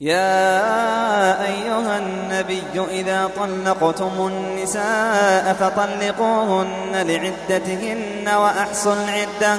يا أيها النبي إذا طلقتم النساء فطلقوهن لعدتهن وأحصوا العدة.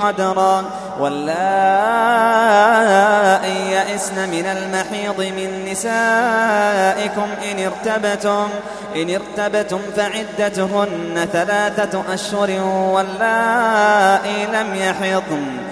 قدرا. واللائي يئسن من المحيض من نسائكم إن ارتبتم إن ارتبتم فعدتهن ثلاثة أشهر واللائي لم يحضن.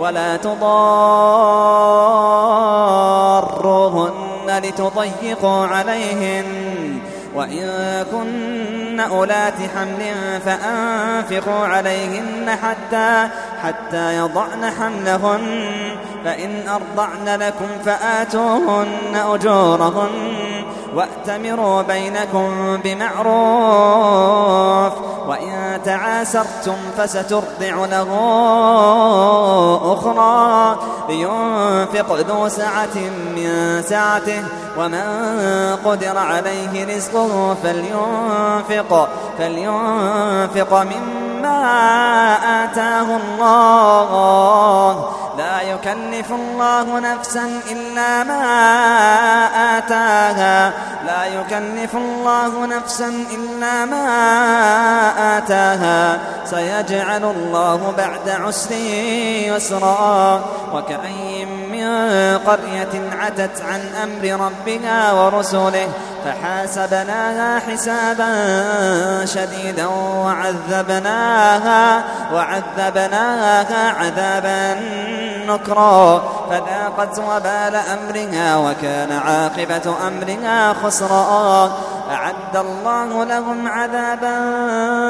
ولا تضاروهن لتضيقوا عليهن. وإن كن أولات حمل فأنفقوا عليهن حتى حتى يضعن حملهن. فإن أرضعن لكم فآتوهن أجورهن وأتمروا بينكم بمعروف. وإن تعاسرتم فسترضع له أخرى لينفق ذو سعة من سعته ومن قدر عليه رزقه فلينفق فلينفق مما آتاه الله. لا يكلف الله نفسا إلا ما آتاها. لا يكلف الله نفسا إلا ما آتاها. سيجعل الله بعد عسر يسرا. وكأي من قرية عتت عن أمر ربها ورسله. فحاسبناها حسابا شديدا وعذبناها وعذبناها عذابا نكرا فذاقت وبال أمرها وكان عاقبة أمرها خسرا أعد الله لهم عذابا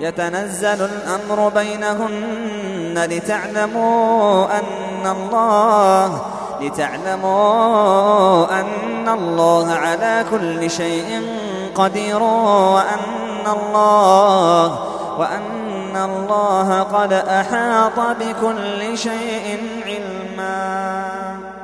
يتنزل الأمر بينهن لتعلموا أن الله لتعلموا أن الله على كل شيء قدير وأن الله وأن الله قد أحاط بكل شيء علما.